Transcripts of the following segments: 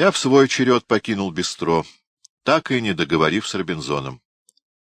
Я в свой черед покинул бистро, так и не договорив с Робинзоном.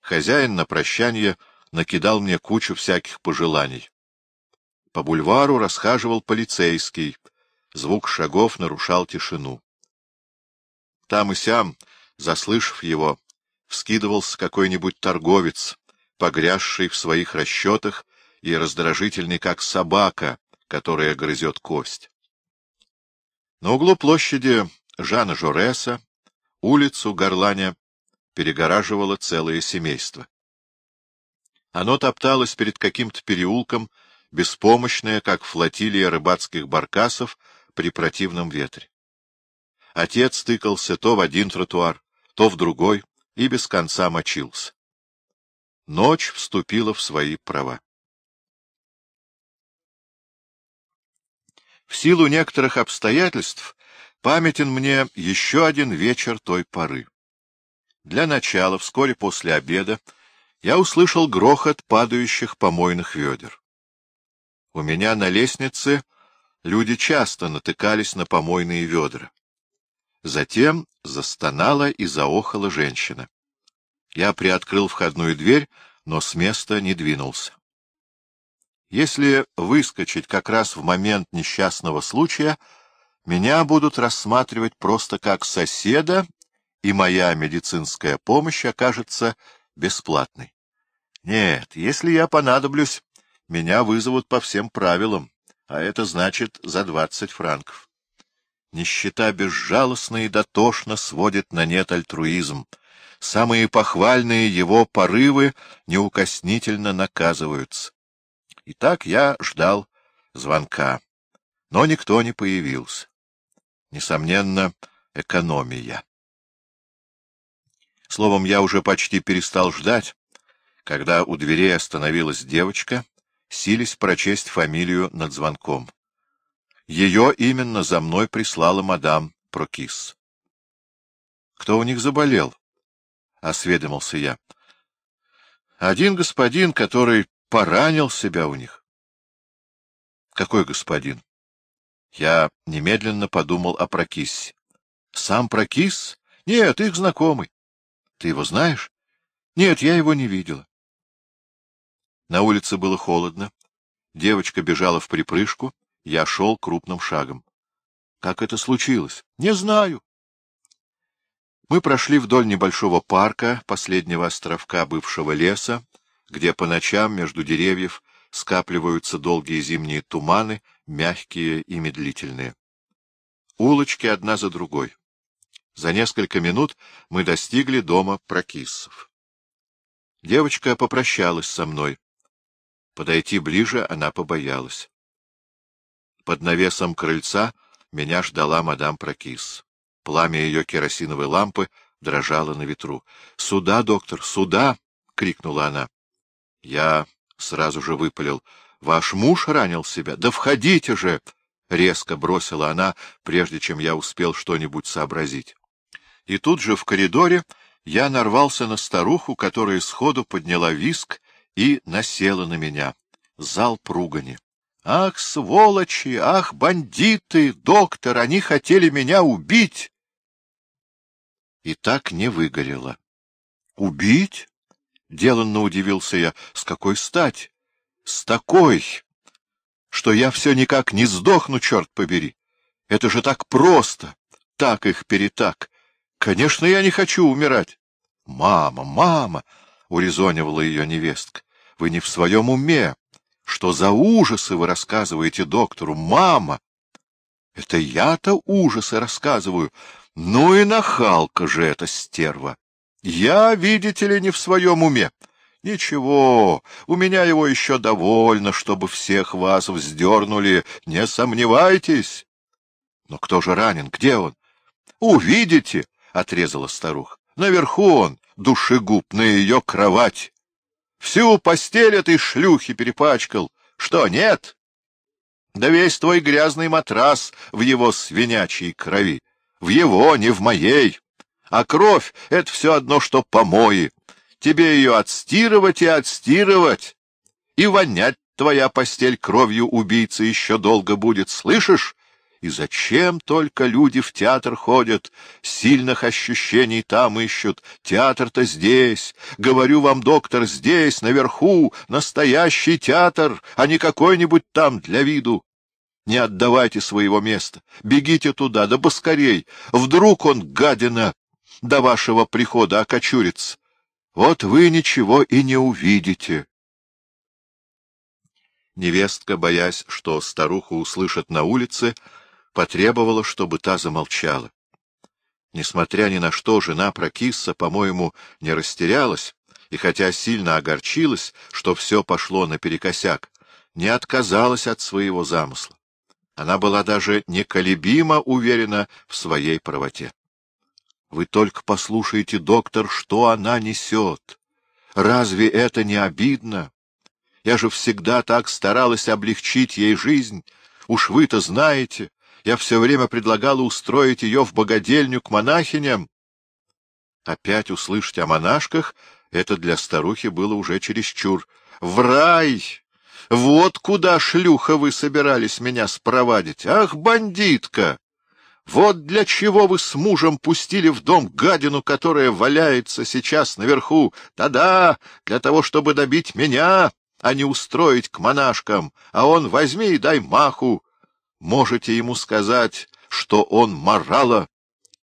Хозяин на прощание накидал мне кучу всяких пожеланий. По бульвару расхаживал полицейский, звук шагов нарушал тишину. Там и сям, заслышав его, вскидывался какой-нибудь торговец, погрязший в своих расчетах и раздражительный, как собака, которая грызет кость. На углу площади Жана Жореса улицу Горланя перегораживало целое семейство. Оно топталось перед каким-то переулком, беспомощное, как флотилия рыбацких баркасов при противном ветре. Отец тыкался то в один тротуар, то в другой и без конца мочился. Ночь вступила в свои права. В силу некоторых обстоятельств памятен мне еще один вечер той поры. Для начала, вскоре после обеда, я услышал грохот падающих помойных ведер. У меня на лестнице люди часто натыкались на помойные ведра. Затем застонала и заохала женщина. Я приоткрыл входную дверь, но с места не двинулся. Если выскочить как раз в момент несчастного случая, меня будут рассматривать просто как соседа, и моя медицинская помощь окажется бесплатной. Нет, если я понадоблюсь, меня вызовут по всем правилам, а это значит за двадцать франков. Нищета безжалостно и дотошно сводит на нет альтруизм. Самые похвальные его порывы неукоснительно наказываются. И так я ждал звонка, но никто не появился. Несомненно, экономия. Словом, я уже почти перестал ждать, когда у дверей остановилась девочка, сились прочесть фамилию над звонком. Ее именно за мной прислала мадам Прокис. — Кто у них заболел? — осведомился я. — Один господин, который поранил себя у них. — Какой господин? Я немедленно подумал о Прокиссе. — Сам Прокис? Нет, их знакомый. Ты его знаешь? Нет, я его не видела. На улице было холодно. Девочка бежала в припрыжку, я шел крупным шагом. Как это случилось? Не знаю. Мы прошли вдоль небольшого парка, последнего островка бывшего леса, где по ночам между деревьев скапливаются долгие зимние туманы, мягкие и медлительные. Улочки одна за другой. За несколько минут мы достигли дома прокиссов. Девочка попрощалась со мной. Подойти ближе она побоялась. Под навесом крыльца меня ждала мадам Прокис. Пламя ее керосиновой лампы дрожало на ветру. — Сюда, доктор, сюда! — крикнула она. Я сразу же выпалил. — Ваш муж ранил себя? Да входите же! — резко бросила она, прежде чем я успел что-нибудь сообразить. И тут же в коридоре я нарвался на старуху, которая сходу подняла виск и насела на меня. Зал пругани. «Ах, сволочи! Ах, бандиты! Доктор, они хотели меня убить!» И так не выгорело. «Убить?» — деланно удивился я. «С какой стать?» «С такой, что я все никак не сдохну, черт побери! Это же так просто! Так их перетак! Конечно, я не хочу умирать!» «Мама, мама!» — урезонивала ее невестка. Вы не в своем уме. Что за ужасы вы рассказываете доктору? Мама! Это я-то ужасы рассказываю. Ну и нахалка же эта стерва. Я, видите ли, не в своем уме. Ничего, у меня его еще довольно, чтобы всех вас вздернули, не сомневайтесь. Но кто же ранен? Где он? Увидите, — отрезала старуха. Наверху он, душегуб, на ее кровать. Всю постель этой шлюхи перепачкал. Что, нет? Да весь твой грязный матрас в его свинячьей крови. В его, не в моей. А кровь — это все одно, что помои. Тебе ее отстирывать и отстирывать. И вонять твоя постель кровью убийцы еще долго будет, слышишь? И зачем только люди в театр ходят, сильных ощущений там ищут, театр-то здесь, говорю вам, доктор, здесь, наверху, настоящий театр, а не какой-нибудь там для виду. Не отдавайте своего места, бегите туда, да поскорей, вдруг он, гадина, до вашего прихода окочурится. Вот вы ничего и не увидите. Невестка, боясь, что старуху услышат на улице, потребовала, чтобы та замолчала. Несмотря ни на что, жена Прокисса, по-моему, не растерялась, и хотя сильно огорчилась, что все пошло наперекосяк, не отказалась от своего замысла. Она была даже неколебимо уверена в своей правоте. Вы только послушайте, доктор, что она несет. Разве это не обидно? Я же всегда так старалась облегчить ей жизнь. Уж вы-то знаете, я все время предлагала устроить ее в богадельню к монахиням. Опять услышать о монашках — это для старухи было уже чересчур. В рай! Вот куда, шлюха, вы собирались меня спровадить! Ах, бандитка! Вот для чего вы с мужем пустили в дом гадину, которая валяется сейчас наверху. Да-да, для того, чтобы добить меня а не устроить к монашкам, а он возьми и дай маху. Можете ему сказать, что он морала.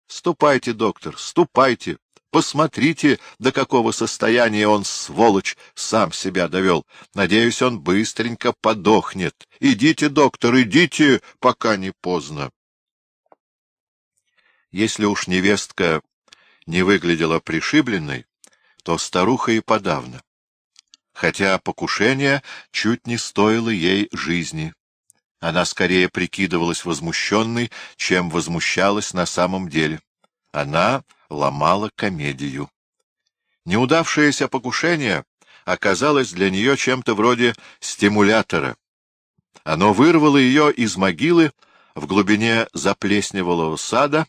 Ступайте, доктор, ступайте. Посмотрите, до какого состояния он, сволочь, сам себя довел. Надеюсь, он быстренько подохнет. Идите, доктор, идите, пока не поздно. Если уж невестка не выглядела пришибленной, то старуха и подавно хотя покушение чуть не стоило ей жизни. Она скорее прикидывалась возмущенной, чем возмущалась на самом деле. Она ломала комедию. Неудавшееся покушение оказалось для нее чем-то вроде стимулятора. Оно вырвало ее из могилы в глубине заплесневелого сада,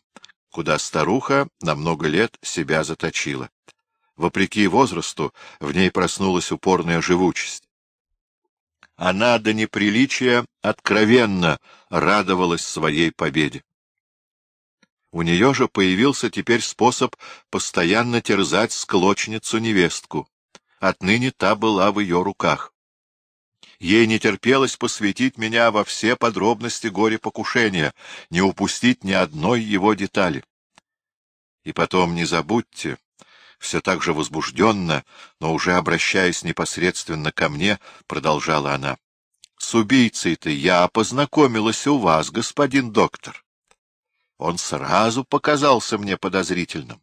куда старуха на много лет себя заточила. Вопреки возрасту, в ней проснулась упорная живучесть. Она до неприличия откровенно радовалась своей победе. У нее же появился теперь способ постоянно терзать склочницу-невестку. Отныне та была в ее руках. Ей не терпелось посвятить меня во все подробности горе-покушения, не упустить ни одной его детали. И потом не забудьте, все так же возбужденно, но уже обращаясь непосредственно ко мне, продолжала она. — С убийцей-то я познакомилась у вас, господин доктор. Он сразу показался мне подозрительным.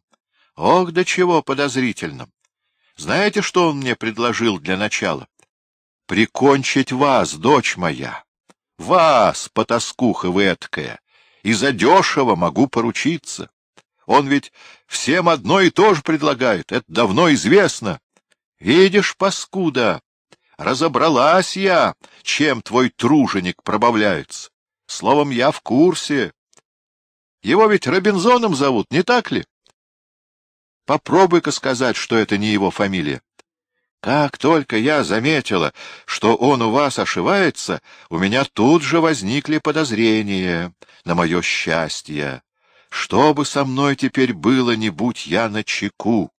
Ох, до чего подозрительным! Знаете, что он мне предложил для начала? Прикончить вас, дочь моя. Вас, потаскуха вы эткая, и задешево могу поручиться. Он ведь всем одно и то же предлагает, это давно известно. Видишь, паскуда, разобралась я, чем твой труженик пробавляется. Словом, я в курсе. Его ведь Робинзоном зовут, не так ли? Попробуй-ка сказать, что это не его фамилия. Как только я заметила, что он у вас ошивается, у меня тут же возникли подозрения на мое счастье. Что бы со мной теперь было, не будь я на чеку?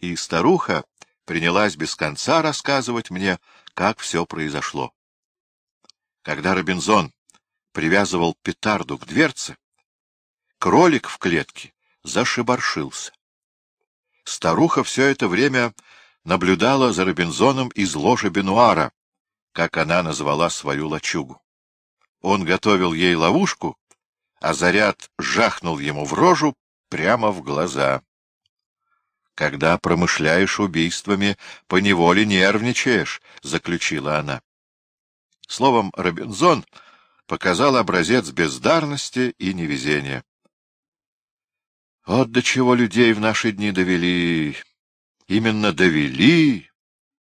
И старуха принялась без конца рассказывать мне, как все произошло. Когда Робинзон привязывал петарду к дверце, кролик в клетке зашибаршился. Старуха все это время наблюдала за Робинзоном из ложи Бенуара, как она назвала свою лачугу. Он готовил ей ловушку, а заряд жахнул ему в рожу прямо в глаза. «Когда промышляешь убийствами, поневоле нервничаешь», — заключила она. Словом, Робинзон показал образец бездарности и невезения. Вот до чего людей в наши дни довели. Именно довели,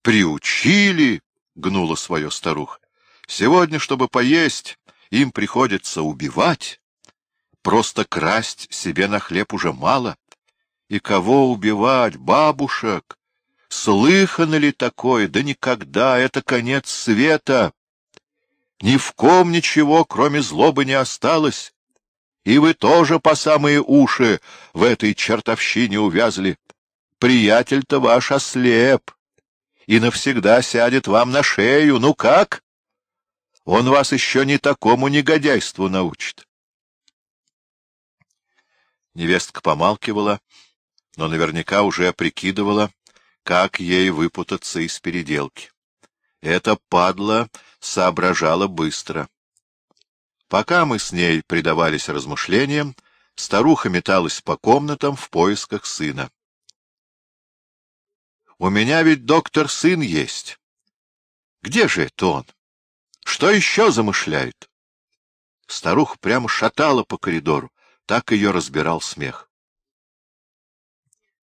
приучили, — гнула свое старуха. Сегодня, чтобы поесть, им приходится убивать. Просто красть себе на хлеб уже мало. И кого убивать? Бабушек? Слыхано ли такое? Да никогда, это конец света. Ни в ком ничего, кроме злобы, не осталось. И вы тоже по самые уши в этой чертовщине увязли. Приятель-то ваш ослеп и навсегда сядет вам на шею. Ну как? Он вас еще не такому негодяйству научит. Невестка помалкивала, но наверняка уже прикидывала, как ей выпутаться из переделки. Эта падла соображала быстро. Пока мы с ней предавались размышлениям, старуха металась по комнатам в поисках сына. — У меня ведь доктор сын есть. Где же это он? Что еще замышляет? Старуха прямо шатала по коридору, так ее разбирал смех.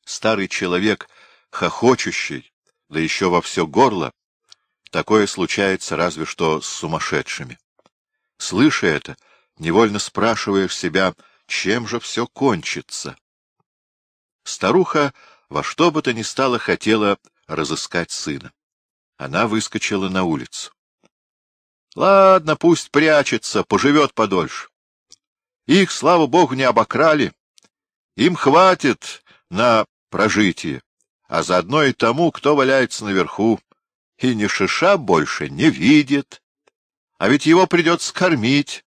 Старый человек, хохочущий, да еще во все горло, такое случается разве что с сумасшедшими. Слыша это, невольно спрашиваешь себя, чем же все кончится. Старуха во что бы то ни стало хотела разыскать сына. Она выскочила на улицу. Ладно, пусть прячется, поживет подольше. Их, слава богу, не обокрали. Им хватит на прожитие, а заодно и тому, кто валяется наверху, и ни шиша больше не видит. А ведь его придется кормить.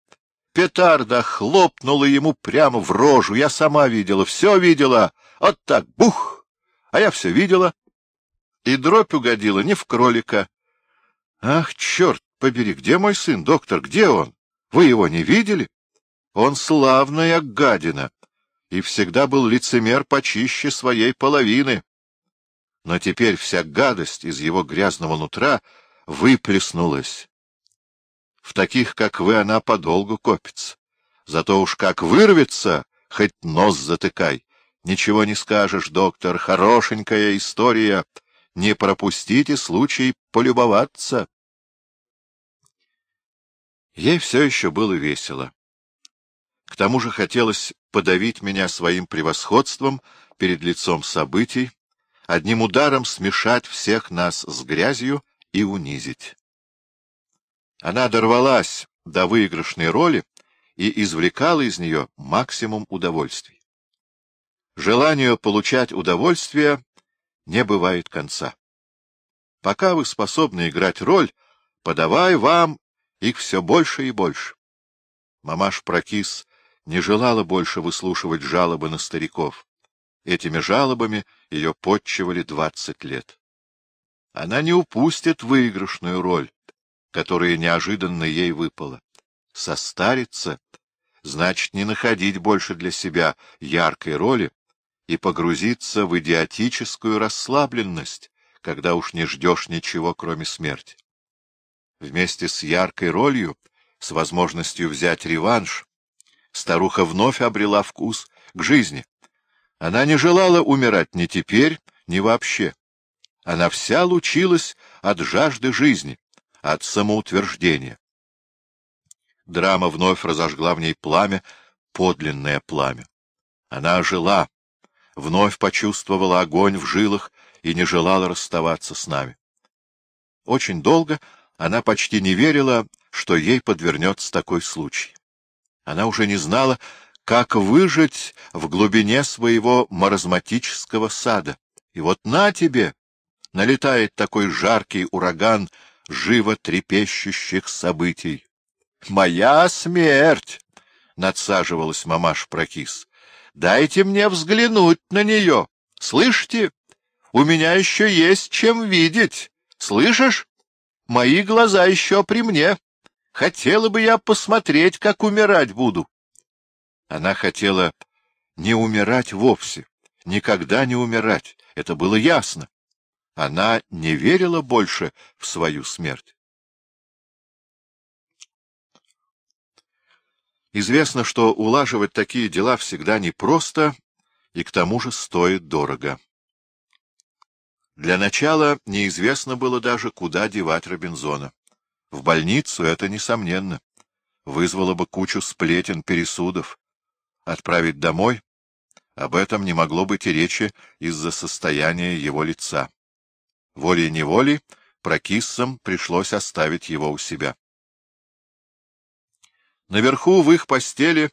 Петарда хлопнула ему прямо в рожу. Я сама видела, все видела. Вот так, бух! А я все видела. И дробь угодила не в кролика. Ах, черт побери, где мой сын, доктор, где он? Вы его не видели? Он славная гадина и всегда был лицемер почище своей половины. Но теперь вся гадость из его грязного нутра выплеснулась. В таких, как вы, она подолгу копится. Зато уж как вырвется, хоть нос затыкай. Ничего не скажешь, доктор, хорошенькая история. Не пропустите случай полюбоваться. Ей все еще было весело. К тому же хотелось подавить меня своим превосходством перед лицом событий, одним ударом смешать всех нас с грязью и унизить. Она дорвалась до выигрышной роли и извлекала из нее максимум удовольствий. Желанию получать удовольствие не бывает конца. Пока вы способны играть роль, подавай вам их все больше и больше. Мамаш Прокис не желала больше выслушивать жалобы на стариков. Этими жалобами ее подчивали двадцать лет. Она не упустит выигрышную роль, которая неожиданно ей выпала. Состариться — значит не находить больше для себя яркой роли и погрузиться в идиотическую расслабленность, когда уж не ждешь ничего, кроме смерти. Вместе с яркой ролью, с возможностью взять реванш, старуха вновь обрела вкус к жизни. Она не желала умирать ни теперь, ни вообще. Она вся лучилась от жажды жизни, от самоутверждения. Драма вновь разожгла в ней пламя, подлинное пламя. Она ожила, вновь почувствовала огонь в жилах и не желала расставаться с нами. Очень долго она почти не верила, что ей подвернется такой случай. Она уже не знала, как выжить в глубине своего маразматического сада. И вот на тебе налетает такой жаркий ураган живо трепещущих событий. «Моя смерть!» — надсаживалась мамаш Прокис. «Дайте мне взглянуть на нее. Слышите? У меня еще есть чем видеть. Слышишь? Мои глаза еще при мне. Хотела бы я посмотреть, как умирать буду. Она хотела не умирать вовсе, никогда не умирать, это было ясно. Она не верила больше в свою смерть. Известно, что улаживать такие дела всегда непросто и к тому же стоит дорого. Для начала неизвестно было даже, куда девать Робинзона. В больницу это, несомненно, вызвало бы кучу сплетен, пересудов. Отправить домой? Об этом не могло быть и речи из-за состояния его лица. Волей-неволей прокиссам пришлось оставить его у себя. Наверху, в их постели,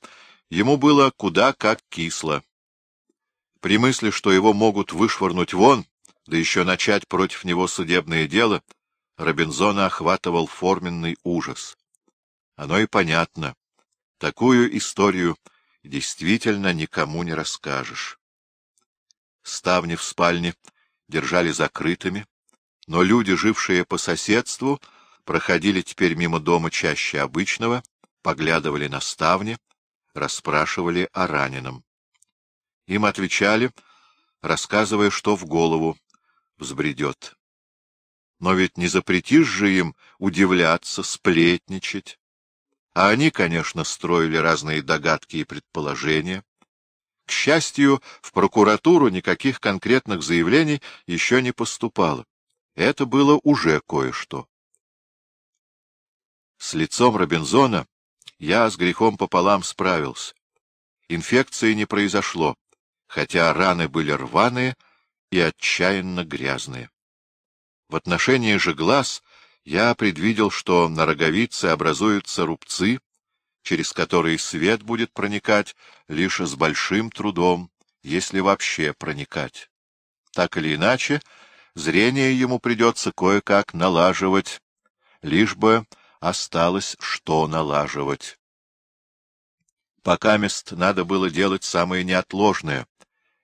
ему было куда как кисло. При мысли, что его могут вышвырнуть вон, да еще начать против него судебное дело, Робинзона охватывал форменный ужас. Оно и понятно. Такую историю действительно никому не расскажешь. Ставни в спальне держали закрытыми, но люди, жившие по соседству, проходили теперь мимо дома чаще обычного, поглядывали на ставни, расспрашивали о раненом. Им отвечали, рассказывая, что в голову взбредет. Но ведь не запретишь же им удивляться, сплетничать. А они, конечно, строили разные догадки и предположения. К счастью, в прокуратуру никаких конкретных заявлений еще не поступало. Это было уже кое-что. С лицом Робинзона я с грехом пополам справился. Инфекции не произошло, хотя раны были рваные и отчаянно грязные. В отношении же глаз я предвидел, что на роговице образуются рубцы, через которые свет будет проникать лишь с большим трудом, если вообще проникать. Так или иначе, зрение ему придется кое-как налаживать, лишь бы осталось что налаживать. Пока мест надо было делать самое неотложное,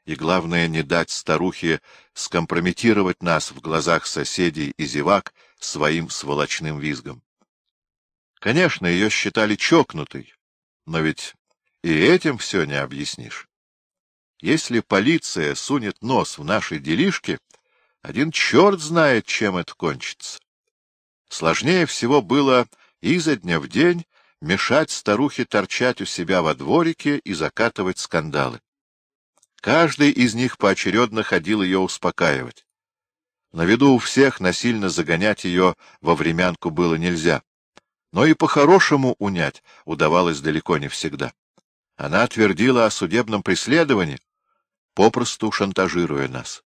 и, главное, не дать старухе скомпрометировать нас в глазах соседей и зевак своим сволочным визгом. Конечно, ее считали чокнутой, но ведь и этим все не объяснишь. Если полиция сунет нос в наши делишки, один черт знает, чем это кончится. Сложнее всего было изо дня в день мешать старухе торчать у себя во дворике и закатывать скандалы. Каждый из них поочередно ходил ее успокаивать. На виду у всех насильно загонять ее во времянку было нельзя. Но и по-хорошему унять удавалось далеко не всегда. Она твердила о судебном преследовании, попросту шантажируя нас.